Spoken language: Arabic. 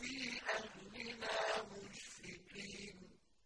في أهله